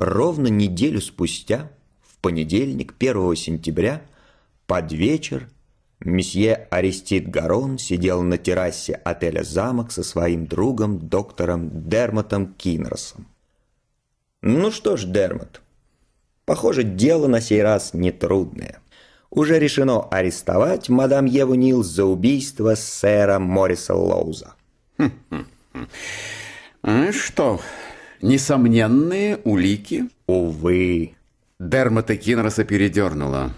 Ровно неделю спустя, в понедельник, 1 сентября, под вечер, месье Аристид Гарон сидел на террасе отеля «Замок» со своим другом, доктором Дермотом Кинросом. Ну что ж, Дермот, похоже, дело на сей раз нетрудное. Уже решено арестовать мадам Еву Нил за убийство сэра Морриса Лоуза. А что, несомненные улики? Увы. Дермота Кинроса передернула.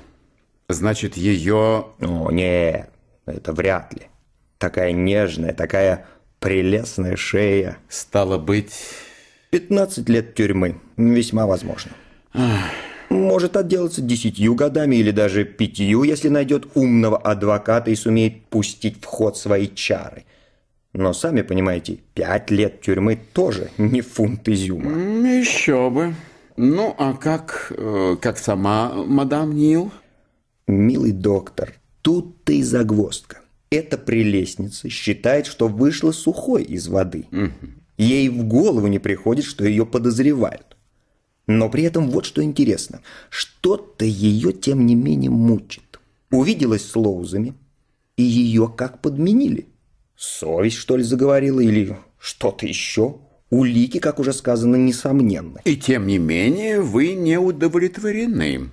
Значит, ее... О, нет, это вряд ли. Такая нежная, такая прелестная шея. Стало быть... 15 лет тюрьмы. Весьма возможно. Может отделаться десятью годами или даже пятью, если найдет умного адвоката и сумеет пустить в ход свои чары. Но, сами понимаете, пять лет тюрьмы тоже не фунт изюма. Еще бы. Ну, а как, э, как сама мадам Нил? Милый доктор, тут-то и загвоздка. Эта прелестница считает, что вышла сухой из воды. Ей в голову не приходит, что ее подозревают. Но при этом вот что интересно. Что-то ее, тем не менее, мучит. Увиделась с Лоузами, и ее как подменили. Совесть, что ли, заговорила, или что-то еще? Улики, как уже сказано, несомненны. И тем не менее вы не удовлетворены.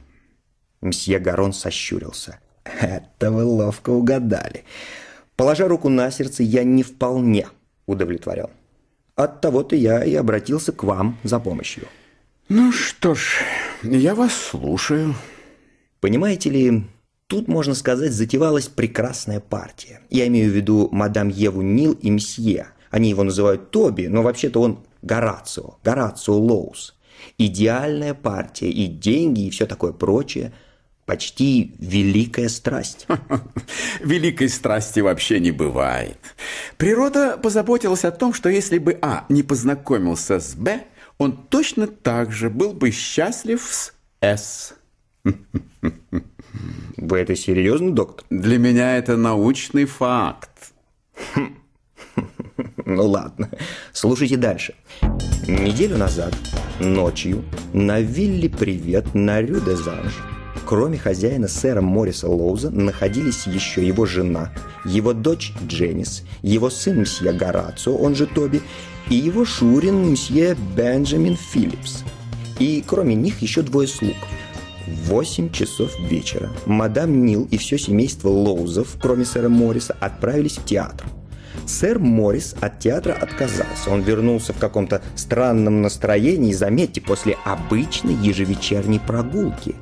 Мсье Гарон сощурился. Это вы ловко угадали. Положа руку на сердце, я не вполне удовлетворен. От того-то я и обратился к вам за помощью. Ну что ж, я вас слушаю. Понимаете ли, тут, можно сказать, затевалась прекрасная партия. Я имею в виду мадам Еву Нил и мсье. Они его называют Тоби, но вообще-то он Горацио, Горацио Лоус. Идеальная партия, и деньги, и все такое прочее. Почти великая страсть. Великой страсти вообще не бывает. Природа позаботилась о том, что если бы А не познакомился с Б, он точно так же был бы счастлив с С. Вы это серьезно, доктор? Для меня это научный факт. Ну ладно, слушайте дальше. Неделю назад, ночью, на вилле «Привет» на Рю де Занж, кроме хозяина сэра Морриса Лоуза, находились еще его жена, его дочь Дженнис, его сын мсье Горацио, он же Тоби, и его шурин мсье Бенджамин Филлипс. И кроме них еще двое слуг. В 8 часов вечера мадам Нил и все семейство Лоузов, кроме сэра Морриса, отправились в театр. Сэр Моррис от театра отказался. Он вернулся в каком-то странном настроении, заметьте, после обычной ежевечерней прогулки.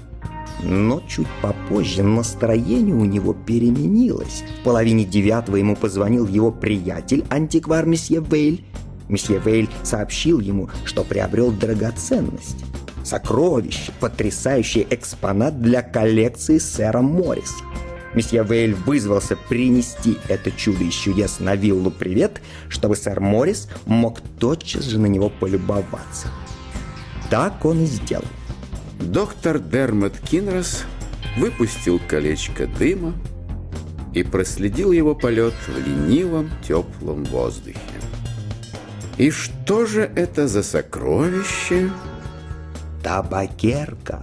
Но чуть попозже настроение у него переменилось. В половине девятого ему позвонил его приятель, антиквар месье Вейль. Месье Вейль сообщил ему, что приобрел драгоценность. Сокровище, потрясающий экспонат для коллекции сэра Морриса. Месье Вейль вызвался принести это чудо из чудес на виллу «Привет», чтобы сэр Моррис мог тотчас же на него полюбоваться. Так он и сделал. Доктор Дермот Кинрос выпустил колечко дыма и проследил его полет в ленивом теплом воздухе. И что же это за сокровище? Табакерка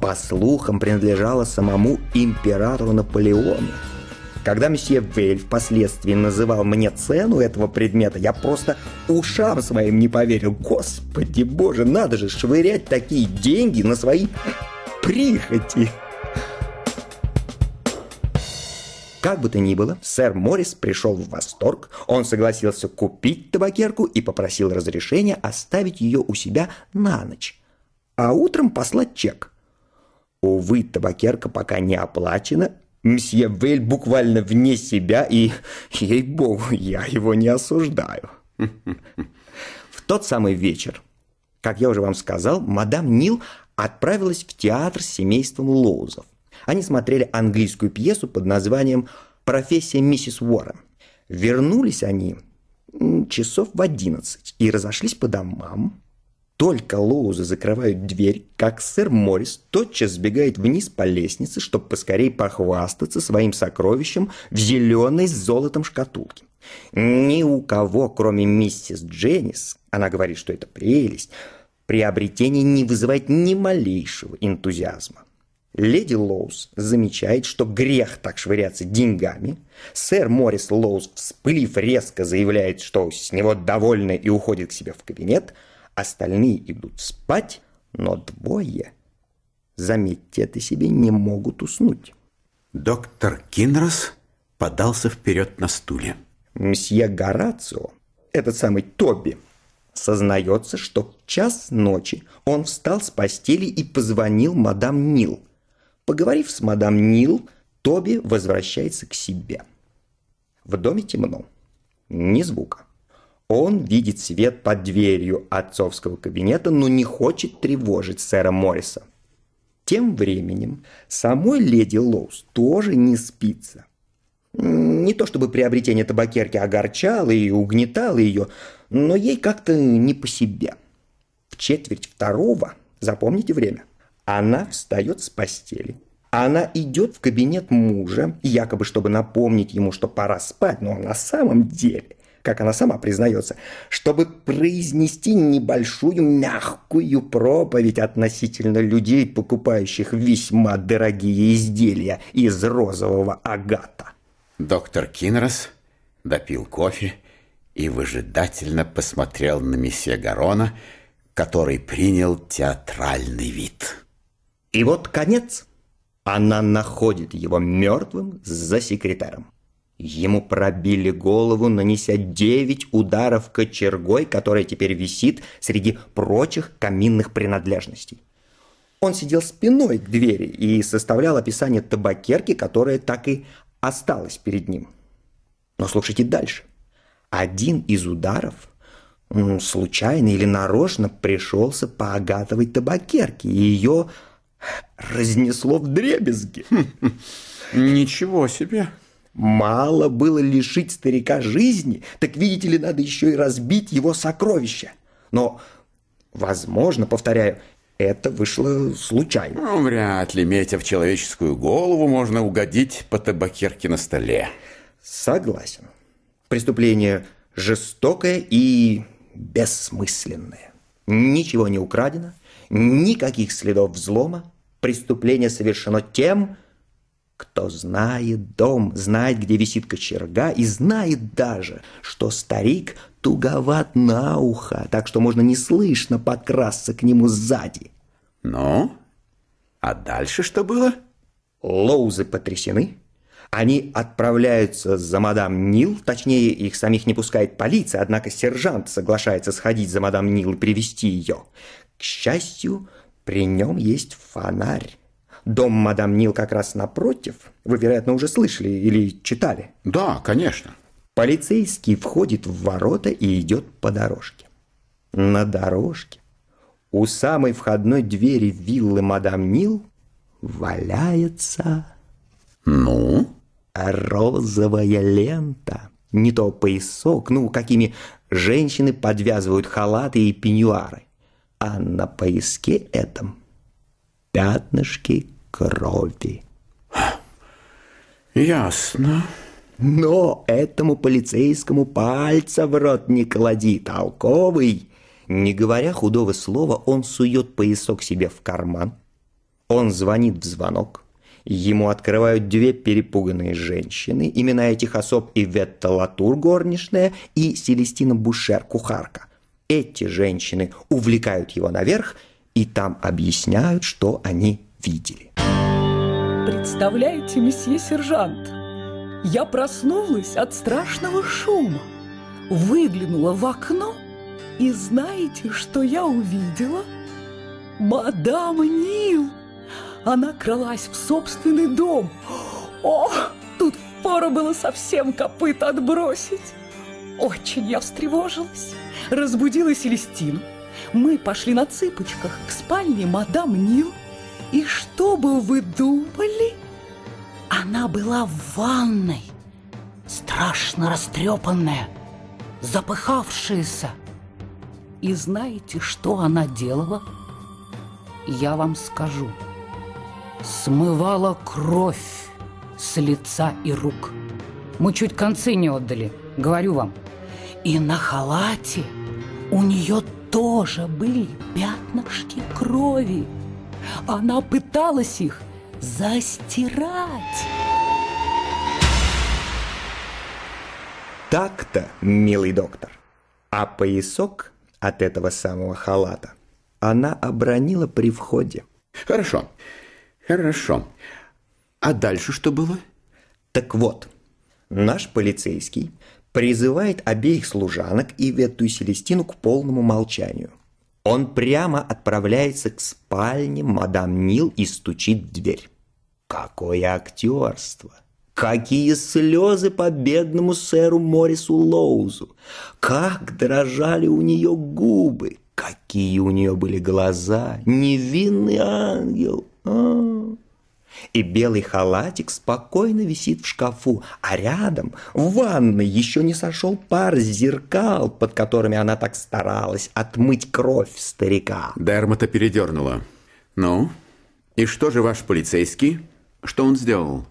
по слухам, принадлежала самому императору Наполеону. Когда месье Вель впоследствии называл мне цену этого предмета, я просто ушам своим не поверил. Господи боже, надо же швырять такие деньги на свои прихоти. Как бы то ни было, сэр Моррис пришел в восторг, он согласился купить табакерку и попросил разрешения оставить ее у себя на ночь, а утром послать чек – Увы, табакерка пока не оплачена. Мсье Вель буквально вне себя, и, ей-богу, я его не осуждаю. В тот самый вечер, как я уже вам сказал, мадам Нил отправилась в театр с семейством Лоузов. Они смотрели английскую пьесу под названием «Профессия миссис Уоррен». Вернулись они часов в одиннадцать и разошлись по домам. Только Лоузы закрывают дверь, как сэр Моррис тотчас сбегает вниз по лестнице, чтобы поскорее похвастаться своим сокровищем в зеленой с золотом шкатулке. Ни у кого, кроме миссис Дженнис, она говорит, что это прелесть, Приобретение не вызывает ни малейшего энтузиазма. Леди Лоус замечает, что грех так швыряться деньгами. Сэр Моррис Лоус, вспылив, резко заявляет, что с него довольны и уходит к себе в кабинет. Остальные идут спать, но двое, заметьте это себе, не могут уснуть. Доктор Кинрос подался вперед на стуле. Мсье Горацио, этот самый Тоби, сознается, что в час ночи он встал с постели и позвонил мадам Нил. Поговорив с мадам Нил, Тоби возвращается к себе. В доме темно, ни звука. Он видит свет под дверью отцовского кабинета, но не хочет тревожить сэра Морриса. Тем временем самой леди Лоус тоже не спится. Не то чтобы приобретение табакерки огорчало и угнетало ее, но ей как-то не по себе. В четверть второго, запомните время, она встает с постели. Она идет в кабинет мужа, якобы чтобы напомнить ему, что пора спать, но на самом деле как она сама признается, чтобы произнести небольшую мягкую проповедь относительно людей, покупающих весьма дорогие изделия из розового агата. Доктор Кинрос допил кофе и выжидательно посмотрел на месье Гарона, который принял театральный вид. И вот конец. Она находит его мертвым за секретарем. Ему пробили голову, нанеся девять ударов кочергой, которая теперь висит среди прочих каминных принадлежностей. Он сидел спиной к двери и составлял описание табакерки, которая так и осталась перед ним. Но слушайте дальше. Один из ударов случайно или нарочно пришелся по агатовой табакерке, и ее разнесло в дребезги. Ничего себе! Мало было лишить старика жизни, так, видите ли, надо еще и разбить его сокровища. Но, возможно, повторяю, это вышло случайно. Ну, вряд ли, метя в человеческую голову, можно угодить по табакерке на столе. Согласен. Преступление жестокое и бессмысленное. Ничего не украдено, никаких следов взлома. Преступление совершено тем, кто знает дом, знает, где висит кочерга, и знает даже, что старик туговат на ухо, так что можно неслышно подкрасться к нему сзади. Ну, а дальше что было? Лоузы потрясены. Они отправляются за мадам Нил, точнее, их самих не пускает полиция, однако сержант соглашается сходить за мадам Нил и привести ее. К счастью, при нем есть фонарь. Дом мадам Нил как раз напротив. Вы, вероятно, уже слышали или читали. Да, конечно. Полицейский входит в ворота и идет по дорожке. На дорожке у самой входной двери виллы мадам Нил валяется... Ну? Розовая лента. Не то поясок, ну, какими женщины подвязывают халаты и пеньюары. А на пояске этом пятнышки крови. Ясно. Но этому полицейскому пальца в рот не клади, толковый. Не говоря худого слова, он сует поясок себе в карман. Он звонит в звонок. Ему открывают две перепуганные женщины. Имена этих особ Иветта Латур, горничная, и Селестина Бушер, кухарка. Эти женщины увлекают его наверх и там объясняют, что они видели. Представляете, месье сержант, я проснулась от страшного шума, выглянула в окно, и знаете, что я увидела? Мадам Нил! Она кралась в собственный дом. О, тут пора было совсем копыт отбросить. Очень я встревожилась, разбудила Селестину. Мы пошли на цыпочках к спальне мадам Нил. И что бы вы думали? Она была в ванной, страшно растрепанная, запыхавшаяся. И знаете, что она делала? Я вам скажу. Смывала кровь с лица и рук. Мы чуть концы не отдали, говорю вам. И на халате у нее тоже были пятнышки крови. Она пыталась их застирать. Так-то, милый доктор. А поясок от этого самого халата она обронила при входе. Хорошо, хорошо. А дальше что было? Так вот, наш полицейский призывает обеих служанок и Ветту и Селестину к полному молчанию. Он прямо отправляется к спальне мадам Нил и стучит в дверь. Какое актерство! Какие слезы по бедному сэру Морису Лоузу! Как дрожали у нее губы! Какие у нее были глаза! Невинный ангел! А -а -а. И белый халатик спокойно висит в шкафу, а рядом, в ванной, еще не сошел пар зеркал, под которыми она так старалась отмыть кровь старика. Дермота передернула. Ну, и что же ваш полицейский? Что он сделал?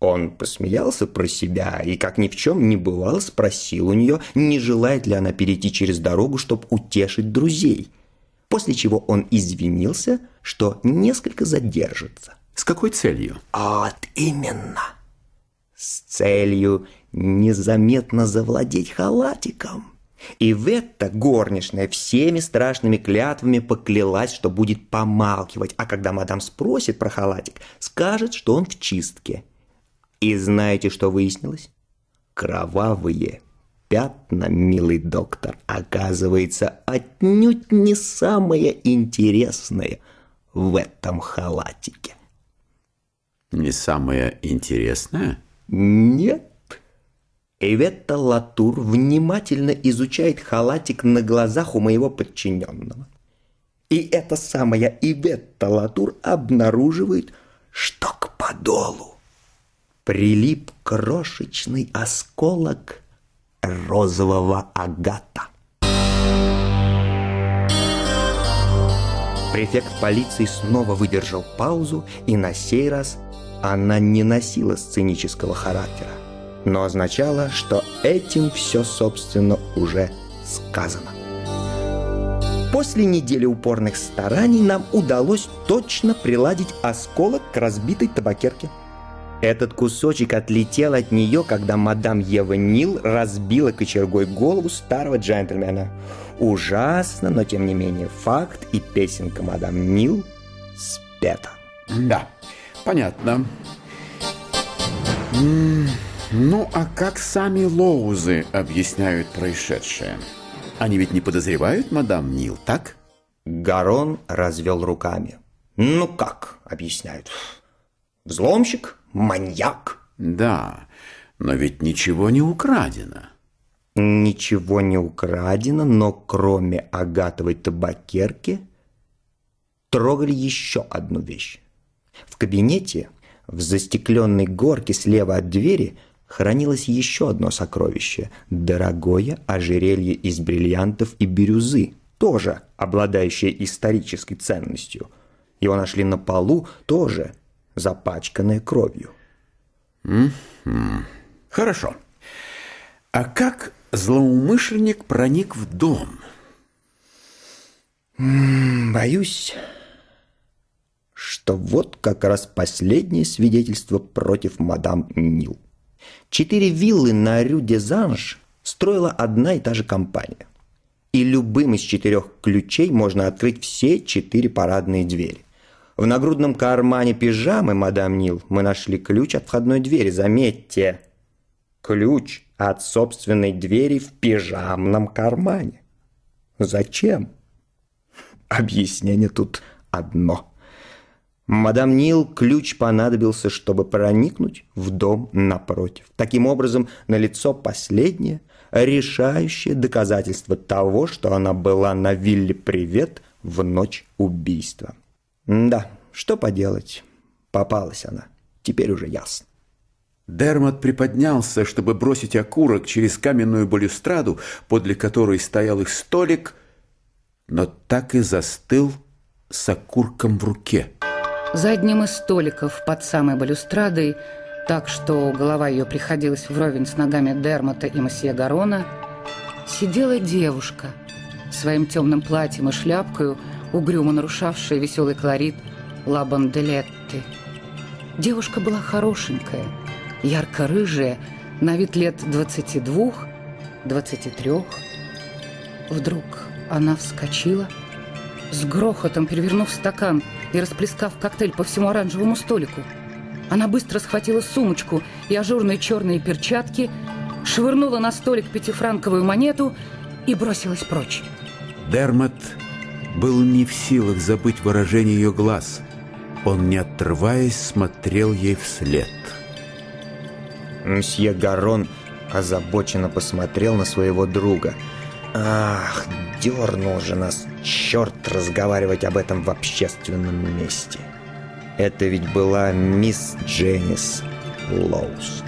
Он посмеялся про себя и, как ни в чем не бывало, спросил у нее, не желает ли она перейти через дорогу, чтобы утешить друзей. После чего он извинился, что несколько задержится. С какой целью? Вот именно. С целью незаметно завладеть халатиком. И в это горничная всеми страшными клятвами поклялась, что будет помалкивать, а когда мадам спросит про халатик, скажет, что он в чистке. И знаете, что выяснилось? Кровавые пятна, милый доктор, оказывается отнюдь не самое интересное в этом халатике. Не самое интересное? Нет. Эветта Латур внимательно изучает халатик на глазах у моего подчиненного. И эта самая Иветта Латур обнаруживает, что к подолу прилип крошечный осколок розового агата. Префект полиции снова выдержал паузу, и на сей раз она не носила сценического характера но означало, что этим все, собственно, уже сказано. После недели упорных стараний нам удалось точно приладить осколок к разбитой табакерке. Этот кусочек отлетел от нее, когда мадам Ева Нил разбила кочергой голову старого джентльмена. Ужасно, но тем не менее факт и песенка мадам Нил спета. Да, понятно. Ну, а как сами Лоузы объясняют происшедшее? Они ведь не подозревают мадам Нил, так? Гарон развел руками. Ну как объясняют? Взломщик? Маньяк? Да, но ведь ничего не украдено. Ничего не украдено, но кроме агатовой табакерки трогали еще одну вещь. В кабинете, в застекленной горке слева от двери – хранилось еще одно сокровище – дорогое ожерелье из бриллиантов и бирюзы, тоже обладающее исторической ценностью. Его нашли на полу, тоже запачканное кровью. Хорошо. А как злоумышленник проник в дом? Боюсь, что вот как раз последнее свидетельство против мадам Нил. Четыре виллы на Рю-де-Занж строила одна и та же компания. И любым из четырех ключей можно открыть все четыре парадные двери. В нагрудном кармане пижамы, мадам Нил, мы нашли ключ от входной двери. Заметьте, ключ от собственной двери в пижамном кармане. Зачем? Объяснение тут одно – Мадам Нил ключ понадобился, чтобы проникнуть в дом напротив. Таким образом, налицо последнее, решающее доказательство того, что она была на вилле «Привет» в ночь убийства. Да, что поделать, попалась она, теперь уже ясно. Дермат приподнялся, чтобы бросить окурок через каменную балюстраду, подле которой стоял их столик, но так и застыл с окурком в руке. За одним из столиков под самой балюстрадой, так что голова ее приходилась вровень с ногами Дермота и месье Гарона, сидела девушка своим темным платьем и шляпкою, угрюмо нарушавшая веселый колорит Ла Банделетты. Девушка была хорошенькая, ярко-рыжая, на вид лет 22, 23. Вдруг она вскочила, с грохотом перевернув стакан и расплескав коктейль по всему оранжевому столику. Она быстро схватила сумочку и ажурные черные перчатки, швырнула на столик пятифранковую монету и бросилась прочь. Дермат был не в силах забыть выражение ее глаз. Он, не отрываясь, смотрел ей вслед. Мсье Гарон озабоченно посмотрел на своего друга. Ах, дернул же нас черт разговаривать об этом в общественном месте. Это ведь была мисс Дженнис Лоуз.